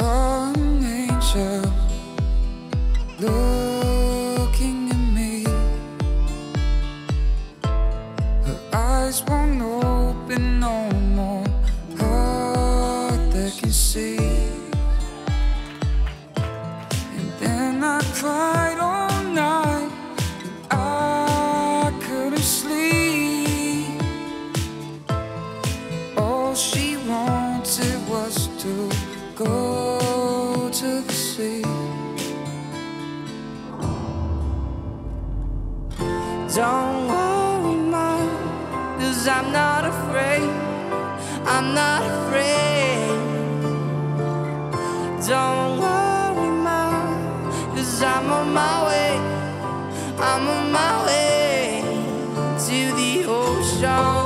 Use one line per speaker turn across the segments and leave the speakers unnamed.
an angel looking
Don't worry, mom, cause I'm not afraid. I'm not afraid. Don't worry, mom, cause I'm on my way. I'm on my way to the ocean.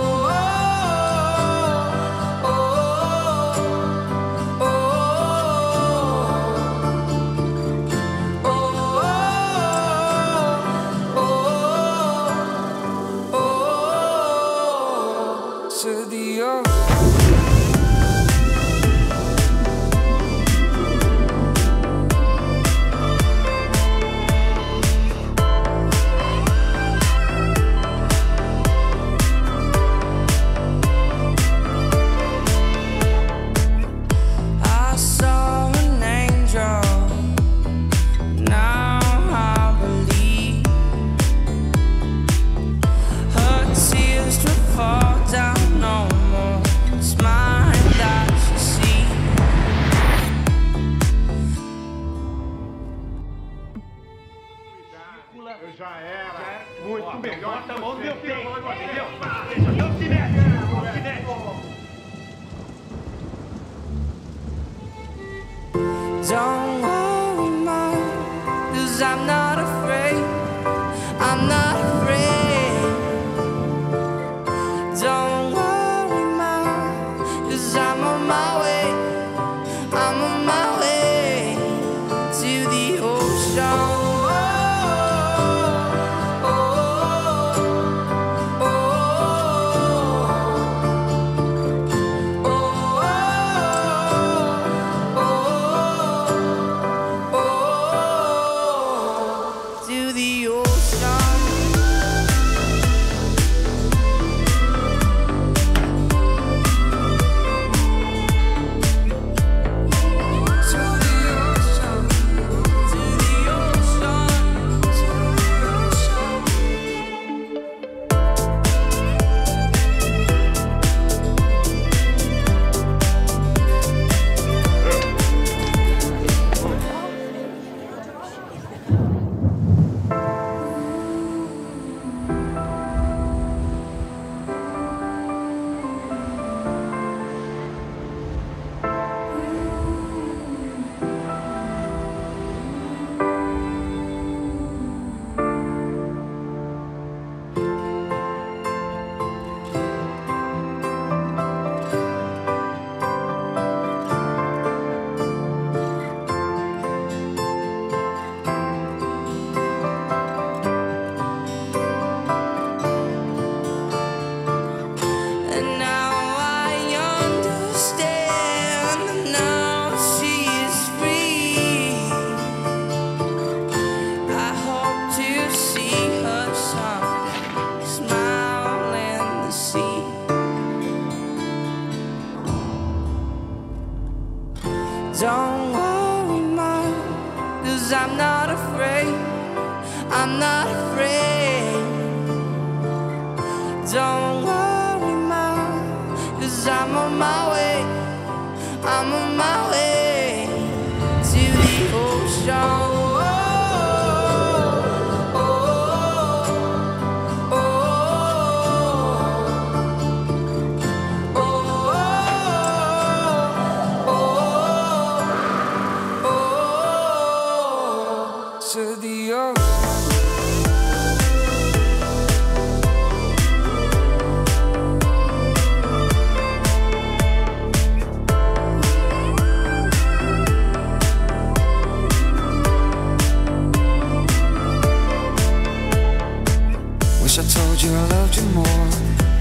Muito melhor. Bota a mão do meu peito. Não se mexe, não se mexe.
Don't worry, mom, cause I'm not afraid. Don't worry, mom, cause I'm not afraid. I'm not afraid. Don't worry, mom, cause I'm on my way.
More.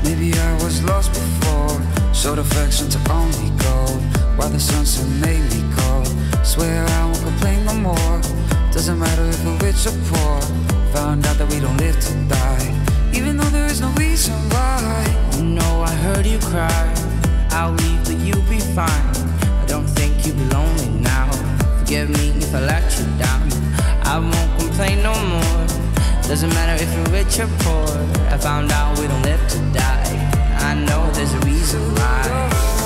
Maybe I was lost before. Showed affection to only gold. While the sun still made me cold. Swear I won't complain no more. Doesn't matter if we're rich or poor. Found out that we don't live to die. Even though there is no reason why.
You know I heard you cry. I'll leave, but you'll be fine. I don't think you'll be lonely now. Forgive me if I let you down. I won't complain no more. Doesn't matter if you're rich or poor. I found out we don't live to die. I know there's a reason why.